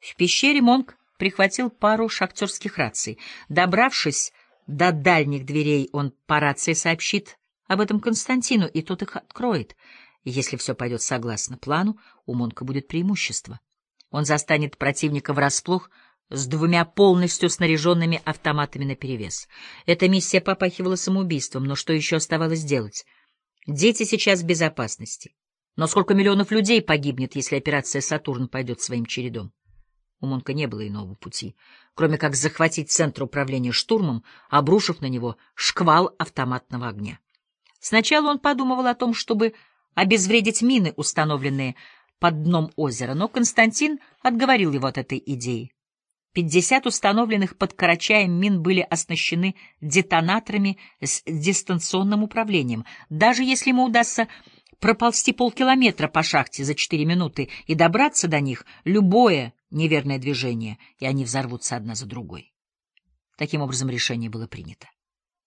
В пещере Монг прихватил пару шахтерских раций. Добравшись до дальних дверей, он по рации сообщит об этом Константину, и тот их откроет. Если все пойдет согласно плану, у Монка будет преимущество. Он застанет противника врасплох с двумя полностью снаряженными автоматами наперевес. Эта миссия попахивала самоубийством, но что еще оставалось делать? Дети сейчас в безопасности. Но сколько миллионов людей погибнет, если операция «Сатурн» пойдет своим чередом? У Монка не было иного пути, кроме как захватить центр управления штурмом, обрушив на него шквал автоматного огня. Сначала он подумывал о том, чтобы обезвредить мины, установленные под дном озера, но Константин отговорил его от этой идеи. Пятьдесят установленных под Карачаем мин были оснащены детонаторами с дистанционным управлением. Даже если ему удастся проползти полкилометра по шахте за четыре минуты и добраться до них, любое неверное движение, и они взорвутся одна за другой. Таким образом, решение было принято.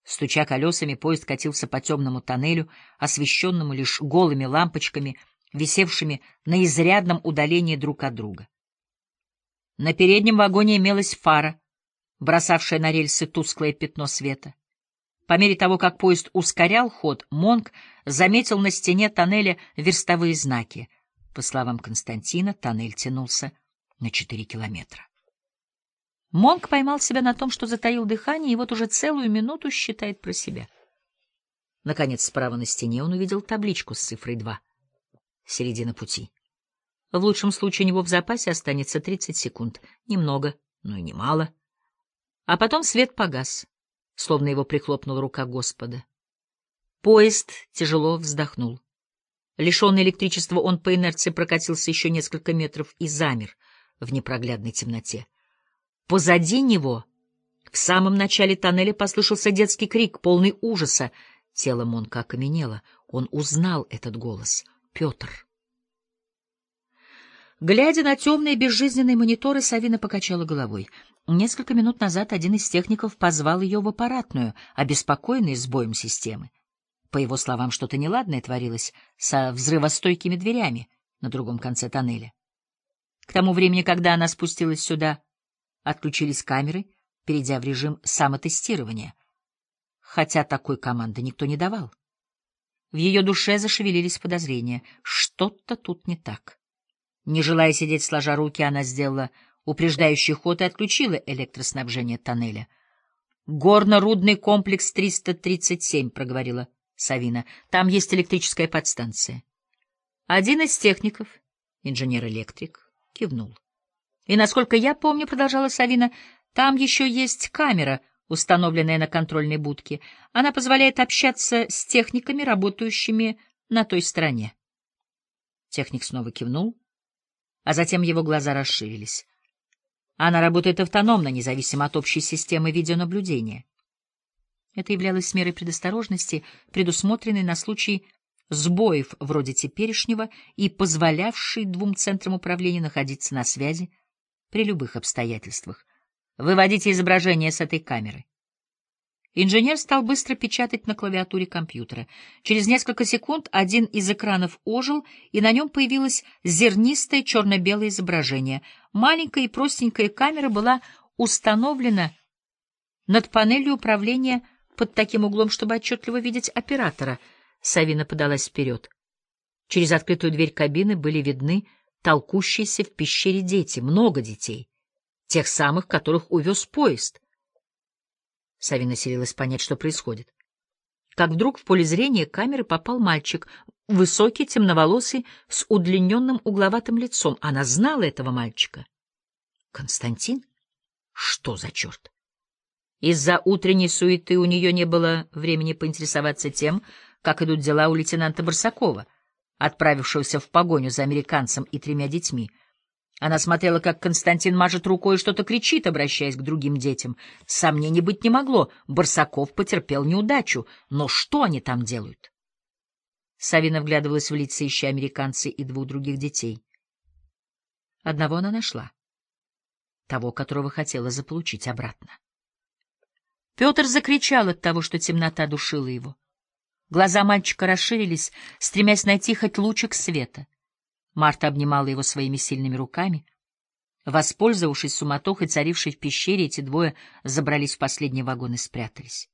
Стуча колесами, поезд катился по темному тоннелю, освещенному лишь голыми лампочками, висевшими на изрядном удалении друг от друга. На переднем вагоне имелась фара, бросавшая на рельсы тусклое пятно света. По мере того, как поезд ускорял ход, Монг заметил на стене тоннеля верстовые знаки. По словам Константина, тоннель тянулся на четыре километра. Монг поймал себя на том, что затаил дыхание, и вот уже целую минуту считает про себя. Наконец, справа на стене он увидел табличку с цифрой два. Середина пути. В лучшем случае у него в запасе останется 30 секунд. Немного, но и немало. А потом свет погас, словно его прихлопнула рука Господа. Поезд тяжело вздохнул. Лишенный электричества, он по инерции прокатился еще несколько метров и замер в непроглядной темноте. Позади него, в самом начале тоннеля, послышался детский крик, полный ужаса. Тело Монка окаменело. Он узнал этот голос. Петр. Глядя на темные безжизненные мониторы, Савина покачала головой. Несколько минут назад один из техников позвал ее в аппаратную, обеспокоенный сбоем системы. По его словам, что-то неладное творилось со взрывостойкими дверями на другом конце тоннеля. К тому времени, когда она спустилась сюда, отключились камеры, перейдя в режим самотестирования. Хотя такой команды никто не давал. В ее душе зашевелились подозрения. Что-то тут не так. Не желая сидеть сложа руки, она сделала упреждающий ход и отключила электроснабжение тоннеля. «Горно-рудный комплекс 337», — проговорила Савина. «Там есть электрическая подстанция». Один из техников, инженер-электрик, кивнул. «И, насколько я помню, — продолжала Савина, — там еще есть камера, установленная на контрольной будке. Она позволяет общаться с техниками, работающими на той стороне». Техник снова кивнул а затем его глаза расширились. Она работает автономно, независимо от общей системы видеонаблюдения. Это являлось мерой предосторожности, предусмотренной на случай сбоев вроде теперешнего и позволявшей двум центрам управления находиться на связи при любых обстоятельствах. Выводите изображение с этой камеры. Инженер стал быстро печатать на клавиатуре компьютера. Через несколько секунд один из экранов ожил, и на нем появилось зернистое черно-белое изображение. Маленькая и простенькая камера была установлена над панелью управления под таким углом, чтобы отчетливо видеть оператора. Савина подалась вперед. Через открытую дверь кабины были видны толкущиеся в пещере дети, много детей, тех самых, которых увез поезд. Савина селилась понять, что происходит. Как вдруг в поле зрения камеры попал мальчик, высокий, темноволосый, с удлиненным угловатым лицом. Она знала этого мальчика. Константин? Что за черт? Из-за утренней суеты у нее не было времени поинтересоваться тем, как идут дела у лейтенанта Барсакова, отправившегося в погоню за американцем и тремя детьми. Она смотрела, как Константин мажет рукой и что-то кричит, обращаясь к другим детям. Сомнений быть не могло. Барсаков потерпел неудачу. Но что они там делают? Савина вглядывалась в лица, ища американцы и двух других детей. Одного она нашла. Того, которого хотела заполучить обратно. Петр закричал от того, что темнота душила его. Глаза мальчика расширились, стремясь найти хоть лучик света. Марта обнимала его своими сильными руками. Воспользовавшись суматохой, царившей в пещере, эти двое забрались в последний вагон и спрятались.